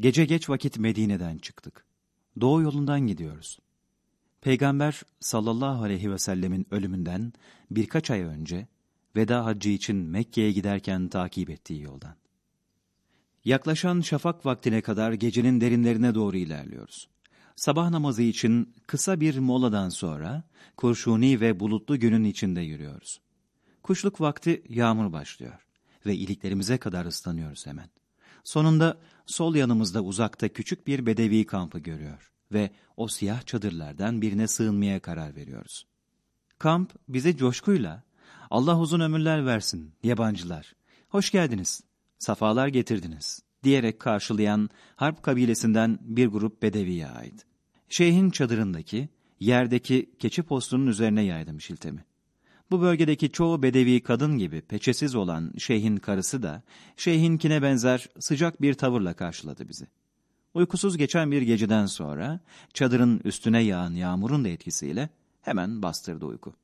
Gece geç vakit Medine'den çıktık. Doğu yolundan gidiyoruz. Peygamber sallallahu aleyhi ve sellemin ölümünden birkaç ay önce veda haccı için Mekke'ye giderken takip ettiği yoldan. Yaklaşan şafak vaktine kadar gecenin derinlerine doğru ilerliyoruz. Sabah namazı için kısa bir moladan sonra kurşuni ve bulutlu günün içinde yürüyoruz. Kuşluk vakti yağmur başlıyor ve iliklerimize kadar ıslanıyoruz hemen. Sonunda sol yanımızda uzakta küçük bir bedevi kampı görüyor ve o siyah çadırlardan birine sığınmaya karar veriyoruz. Kamp bize coşkuyla Allah uzun ömürler versin yabancılar. Hoş geldiniz, safalar getirdiniz diyerek karşılayan harp kabilesinden bir grup bedeviye ait. Şeyhin çadırındaki, yerdeki keçi postunun üzerine yaydım şiltemi. Bu bölgedeki çoğu bedevi kadın gibi peçesiz olan şeyhin karısı da şeyhinkine benzer sıcak bir tavırla karşıladı bizi. Uykusuz geçen bir geceden sonra çadırın üstüne yağan yağmurun da etkisiyle hemen bastırdı uyku.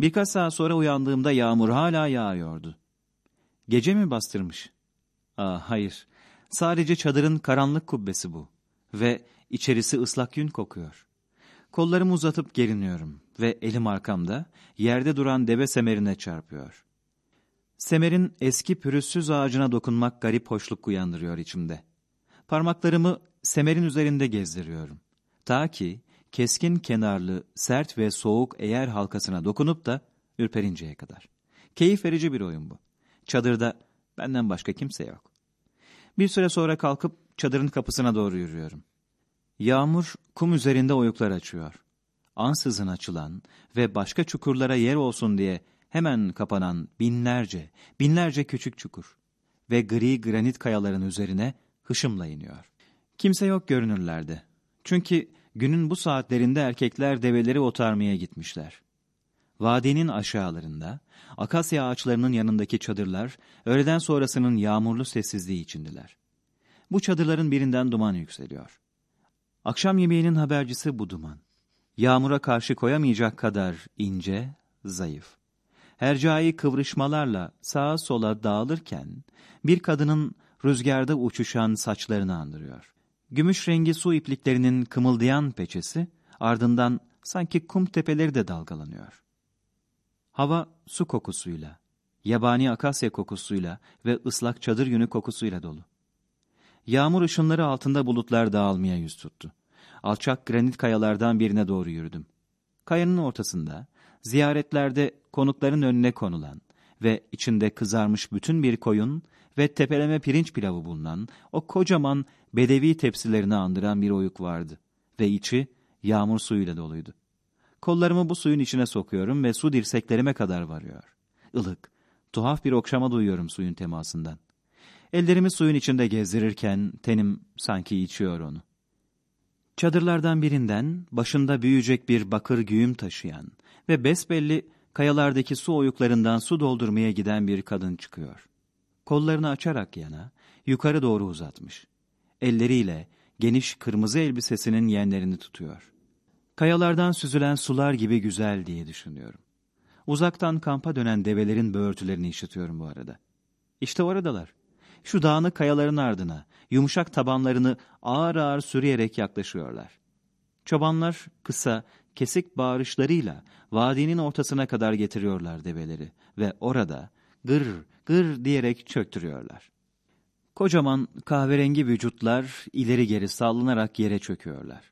Birkaç saat sonra uyandığımda yağmur hala yağıyordu. Gece mi bastırmış? Aa, hayır. Sadece çadırın karanlık kubbesi bu. Ve içerisi ıslak yün kokuyor. Kollarımı uzatıp geriniyorum ve elim arkamda yerde duran deve semerine çarpıyor. Semerin eski pürüzsüz ağacına dokunmak garip hoşluk uyandırıyor içimde. Parmaklarımı semerin üzerinde gezdiriyorum. Ta ki keskin kenarlı, sert ve soğuk eğer halkasına dokunup da ürperinceye kadar. Keyif verici bir oyun bu. Çadırda benden başka kimse yok. Bir süre sonra kalkıp çadırın kapısına doğru yürüyorum. Yağmur kum üzerinde oyuklar açıyor. Ansızın açılan ve başka çukurlara yer olsun diye hemen kapanan binlerce, binlerce küçük çukur ve gri granit kayaların üzerine hışımla iniyor. Kimse yok görünürlerde. Çünkü günün bu saatlerinde erkekler develeri otarmaya gitmişler. Vadinin aşağılarında, akasya ağaçlarının yanındaki çadırlar, öğleden sonrasının yağmurlu sessizliği içindiler. Bu çadırların birinden duman yükseliyor. Akşam yemeğinin habercisi bu duman. Yağmura karşı koyamayacak kadar ince, zayıf. Hercai kıvrışmalarla sağa sola dağılırken, bir kadının rüzgarda uçuşan saçlarını andırıyor. Gümüş rengi su ipliklerinin kımıldayan peçesi, ardından sanki kum tepeleri de dalgalanıyor. Hava su kokusuyla, yabani akasya kokusuyla ve ıslak çadır yünü kokusuyla dolu. Yağmur ışınları altında bulutlar dağılmaya yüz tuttu. Alçak granit kayalardan birine doğru yürüdüm. Kayanın ortasında, ziyaretlerde konukların önüne konulan ve içinde kızarmış bütün bir koyun ve tepeleme pirinç pilavı bulunan o kocaman bedevi tepsilerini andıran bir oyuk vardı ve içi yağmur suyuyla doluydu. Kollarımı bu suyun içine sokuyorum ve su dirseklerime kadar varıyor. Ilık, tuhaf bir okşama duyuyorum suyun temasından. Ellerimi suyun içinde gezdirirken tenim sanki içiyor onu. Çadırlardan birinden başında büyüyecek bir bakır güğüm taşıyan ve besbelli kayalardaki su oyuklarından su doldurmaya giden bir kadın çıkıyor. Kollarını açarak yana, yukarı doğru uzatmış. Elleriyle geniş kırmızı elbisesinin yenlerini tutuyor. Kayalardan süzülen sular gibi güzel diye düşünüyorum. Uzaktan kampa dönen develerin böğürtülerini işitiyorum bu arada. İşte oradalar. Şu dağınık kayaların ardına, yumuşak tabanlarını ağır ağır sürüyerek yaklaşıyorlar. Çobanlar kısa, kesik bağırışlarıyla vadinin ortasına kadar getiriyorlar develeri ve orada gır gır diyerek çöktürüyorlar. Kocaman kahverengi vücutlar ileri geri sallanarak yere çöküyorlar.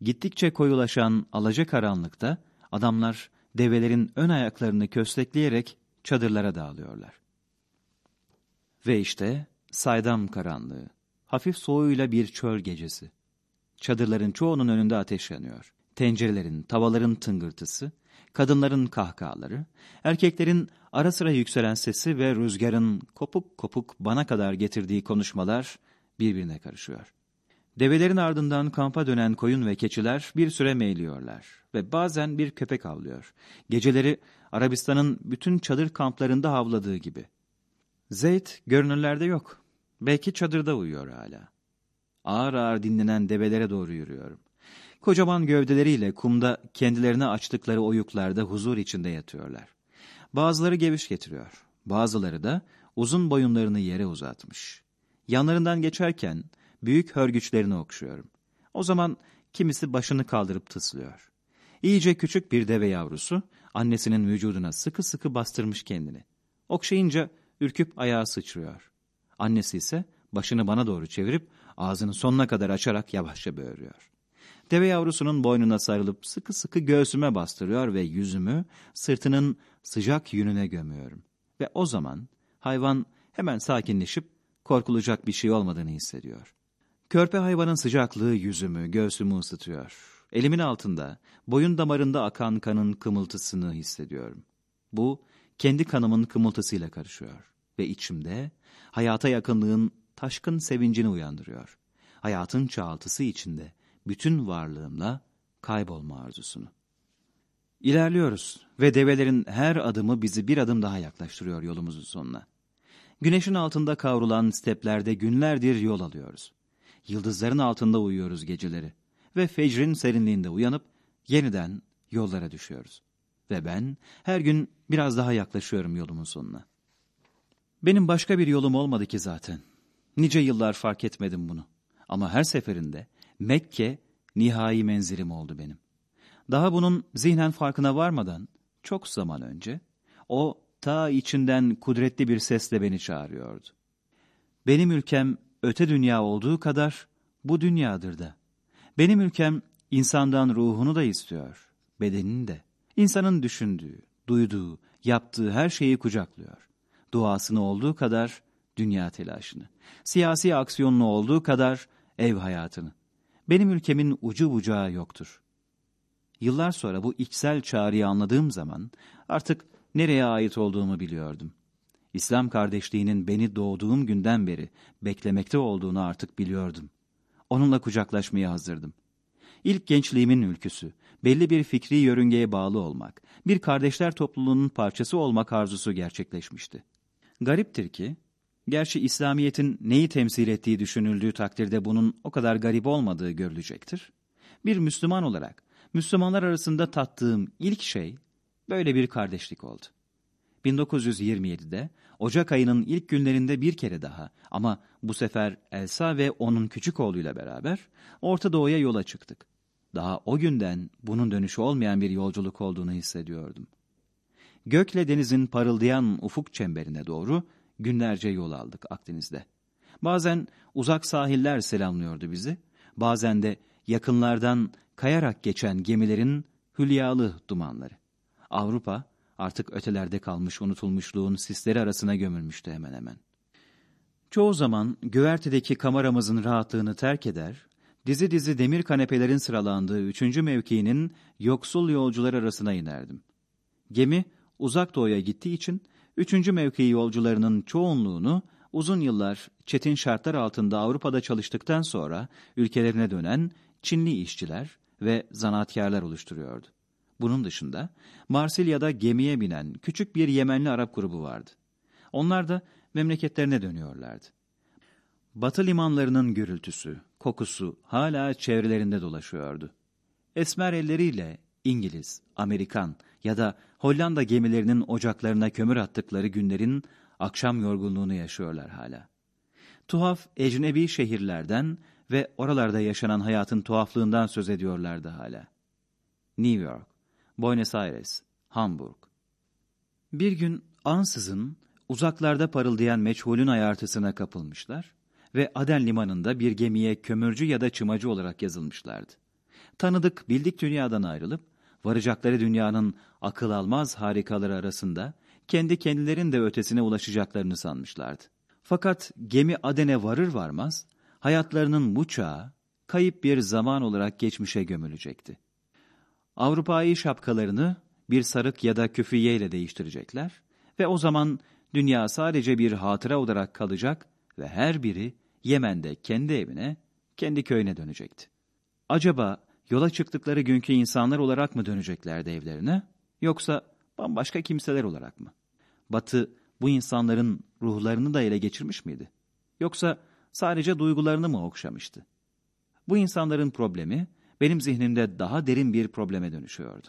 Gittikçe koyulaşan alacakaranlıkta adamlar develerin ön ayaklarını köstekleyerek çadırlara dağılıyorlar. Ve işte saydam karanlığı, hafif soğuğuyla bir çöl gecesi. Çadırların çoğunun önünde ateş yanıyor. Tencerelerin, tavaların tıngırtısı, kadınların kahkahaları, erkeklerin ara sıra yükselen sesi ve rüzgarın kopuk kopuk bana kadar getirdiği konuşmalar birbirine karışıyor. Develerin ardından kampa dönen koyun ve keçiler bir süre meyliyorlar ve bazen bir köpek avlıyor. Geceleri Arabistan'ın bütün çadır kamplarında havladığı gibi. Zeyd görünürlerde yok. Belki çadırda uyuyor hala. Ağır ağır dinlenen develere doğru yürüyorum. Kocaman gövdeleriyle kumda kendilerine açtıkları oyuklarda huzur içinde yatıyorlar. Bazıları geviş getiriyor. Bazıları da uzun boyunlarını yere uzatmış. Yanlarından geçerken büyük hörgüçlerini okşuyorum. O zaman kimisi başını kaldırıp tıslıyor. İyice küçük bir deve yavrusu annesinin vücuduna sıkı sıkı bastırmış kendini. Okşayınca ürküp ayağa sıçrıyor. Annesi ise başını bana doğru çevirip ağzını sonuna kadar açarak yavaşça böğürüyor. Deve yavrusunun boynuna sarılıp sıkı sıkı göğsüme bastırıyor ve yüzümü sırtının sıcak yününe gömüyorum. Ve o zaman hayvan hemen sakinleşip korkulacak bir şey olmadığını hissediyor. Körpe hayvanın sıcaklığı yüzümü, göğsümü ısıtıyor. Elimin altında, boyun damarında akan kanın kımıltısını hissediyorum. Bu, kendi kanımın kımıltısıyla karışıyor. Ve içimde, hayata yakınlığın taşkın sevincini uyandırıyor. Hayatın çağaltısı içinde, bütün varlığımla kaybolma arzusunu. İlerliyoruz ve develerin her adımı bizi bir adım daha yaklaştırıyor yolumuzun sonuna. Güneşin altında kavrulan steplerde günlerdir yol alıyoruz. Yıldızların altında uyuyoruz geceleri ve fecrin serinliğinde uyanıp yeniden yollara düşüyoruz. Ve ben her gün biraz daha yaklaşıyorum yolumun sonuna. Benim başka bir yolum olmadı ki zaten. Nice yıllar fark etmedim bunu. Ama her seferinde Mekke nihai menzilim oldu benim. Daha bunun zihnen farkına varmadan çok zaman önce o ta içinden kudretli bir sesle beni çağırıyordu. Benim ülkem öte dünya olduğu kadar bu dünyadır da. Benim ülkem insandan ruhunu da istiyor, bedenini de. İnsanın düşündüğü, duyduğu, yaptığı her şeyi kucaklıyor. Duasını olduğu kadar dünya telaşını, siyasi aksiyonunu olduğu kadar ev hayatını. Benim ülkemin ucu bucağı yoktur. Yıllar sonra bu içsel çağrıyı anladığım zaman artık nereye ait olduğumu biliyordum. İslam kardeşliğinin beni doğduğum günden beri beklemekte olduğunu artık biliyordum. Onunla kucaklaşmaya hazırdım. İlk gençliğimin ülküsü, belli bir fikri yörüngeye bağlı olmak, bir kardeşler topluluğunun parçası olmak arzusu gerçekleşmişti. Gariptir ki, gerçi İslamiyet'in neyi temsil ettiği düşünüldüğü takdirde bunun o kadar garip olmadığı görülecektir. Bir Müslüman olarak, Müslümanlar arasında tattığım ilk şey böyle bir kardeşlik oldu. 1927'de Ocak ayının ilk günlerinde bir kere daha ama bu sefer Elsa ve onun küçük oğluyla beraber Orta Doğu'ya yola çıktık. Daha o günden bunun dönüşü olmayan bir yolculuk olduğunu hissediyordum. Gökle denizin parıldayan ufuk çemberine doğru günlerce yol aldık Akdeniz'de. Bazen uzak sahiller selamlıyordu bizi, bazen de yakınlardan kayarak geçen gemilerin hülyalı dumanları. Avrupa artık ötelerde kalmış unutulmuşluğun sisleri arasına gömülmüştü hemen hemen. Çoğu zaman güvertedeki kameramızın rahatlığını terk eder, dizi dizi demir kanepelerin sıralandığı üçüncü mevkiinin yoksul yolcular arasına inerdim. Gemi uzak doğuya gittiği için üçüncü mevki yolcularının çoğunluğunu uzun yıllar çetin şartlar altında Avrupa'da çalıştıktan sonra ülkelerine dönen Çinli işçiler ve zanaatkarlar oluşturuyordu. Bunun dışında Marsilya'da gemiye binen küçük bir Yemenli Arap grubu vardı. Onlar da memleketlerine dönüyorlardı. Batı limanlarının gürültüsü, kokusu hala çevrelerinde dolaşıyordu. Esmer elleriyle İngiliz, Amerikan ya da Hollanda gemilerinin ocaklarına kömür attıkları günlerin akşam yorgunluğunu yaşıyorlar hala. Tuhaf ecnebi şehirlerden ve oralarda yaşanan hayatın tuhaflığından söz ediyorlardı hala. New York, Buenos Aires, Hamburg. Bir gün ansızın uzaklarda parıldayan meçhulün ayartısına kapılmışlar ve Aden limanında bir gemiye kömürcü ya da çımacı olarak yazılmışlardı. Tanıdık, bildik dünyadan ayrılıp, varacakları dünyanın akıl almaz harikaları arasında kendi kendilerinin de ötesine ulaşacaklarını sanmışlardı. Fakat gemi Aden'e varır varmaz, hayatlarının bu çağı kayıp bir zaman olarak geçmişe gömülecekti. Avrupa'yı şapkalarını bir sarık ya da küfiye ile değiştirecekler ve o zaman dünya sadece bir hatıra olarak kalacak ve her biri Yemen'de kendi evine, kendi köyüne dönecekti. Acaba yola çıktıkları günkü insanlar olarak mı döneceklerdi evlerine yoksa bambaşka kimseler olarak mı? Batı bu insanların ruhlarını da ele geçirmiş miydi? Yoksa sadece duygularını mı okşamıştı? Bu insanların problemi benim zihnimde daha derin bir probleme dönüşüyordu.